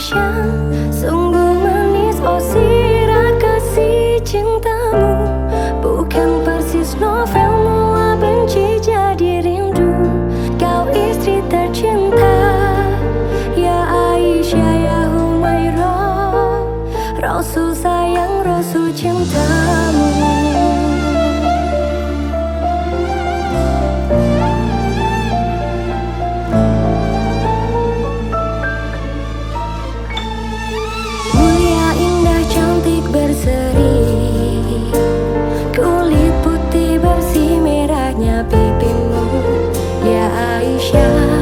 Indonesia. Sungguh manis oh sirah kasih cintamu. Bukan persis novel mula benci jadi rindu. Kau istri tercinta. Ya Aisyah ya Humaira Rasul sayang Rasul cinta. 飘